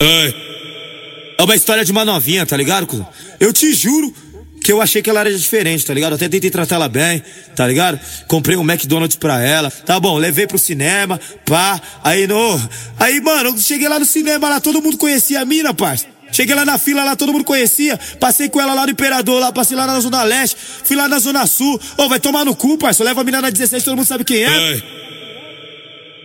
Ai. É uma história de uma novinha, tá ligado? Eu te juro que eu achei que ela era diferente, tá ligado? Até tentei tratar ela bem, tá ligado? Comprei um McDonald's pra ela, tá bom, levei pro cinema, pá, aí no. Aí, mano, eu cheguei lá no cinema, lá todo mundo conhecia a mina, parça. Cheguei lá na fila, lá todo mundo conhecia. Passei com ela lá no Imperador, lá passei lá na Zona Leste, fui lá na Zona Sul. Ô, vai tomar no cu, parça. Leva a mina na 16, todo mundo sabe quem é. Ai.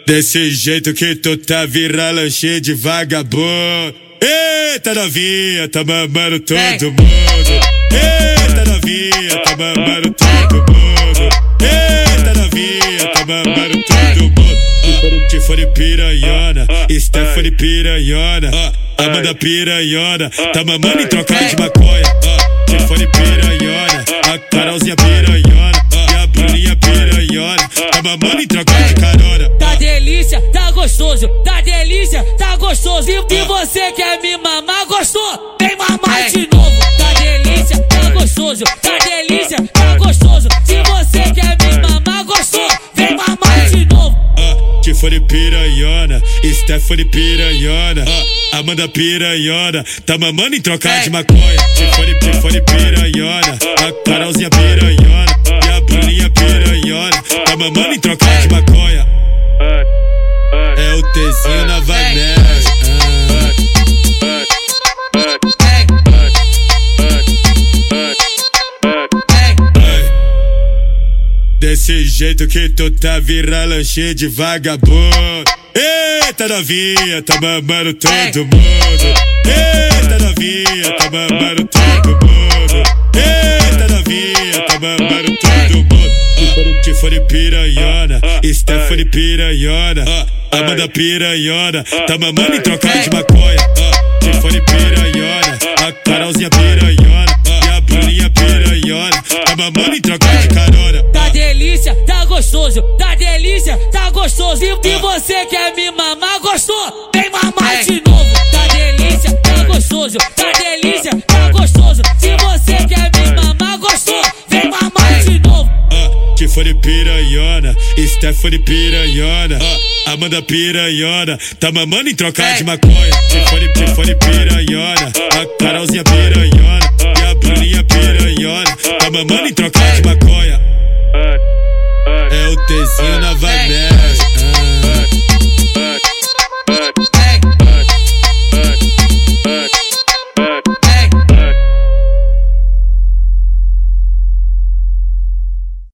Desse jeito que tu tá vira lanche de vagabundo. Eita novinha, tá mamando todo mundo. Eita novinha, tá mamando todo mundo. Eita novinha, tá mamando todo mundo. Tiffany piranhona, Stephanie piranhona, Amanda piranhona, tá mamando em troca de maconha. Tiffany piranhona, a Carolzinha piranhona, e a Bruninha piranhona, tá mamando em troca de carona. Tá delícia, tá gostoso, tá delícia, tá gostoso. E, e você quer me mamar, gostou? Vem mamar de novo. Tá delícia, tá gostoso, tá delícia, tá gostoso. Se você quer me mamar, gostou? Vem mamar de novo. Ah, Tiffany piranhona, Stephanie piranhona, ah, Amanda piranhona, tá mamando em troca de maconha. Tiffany, Tiffany piranhona, a Carolzinha piranhona, e a Bruninha piranhona, tá mamando em troca de maconha. O Tzinho na vanessa. Desse jeito que tu tá vira lanche de vagabundo. Eita novinha, tá mamando todo mundo. Eita novinha, tá mamando todo mundo. Ah, Tiffany piranhona, Stephanie piranhona, ah, Amanda piranhona, tá mamando em troca de maconha. Ah, Tiffany piranhona, a Carolzinha piranhona, e a Bruninha piranhona, tá mamando em troca de carona. Tá delícia, tá gostoso, tá delícia, tá gostoso. E, e você quer me mamar, gostou? Vem mamar de novo. Tá delícia, tá gostoso, tá delícia, piranhona, Stephanie piranhona, ah, Amanda piranhona, tá mamando em troca de maconha. Tiffany, Tiffany piranhona, a Carolzinha piranhona, e a Bruninha piranhona, tá mamando em troca de maconha. É. O Tzinho na vanessa.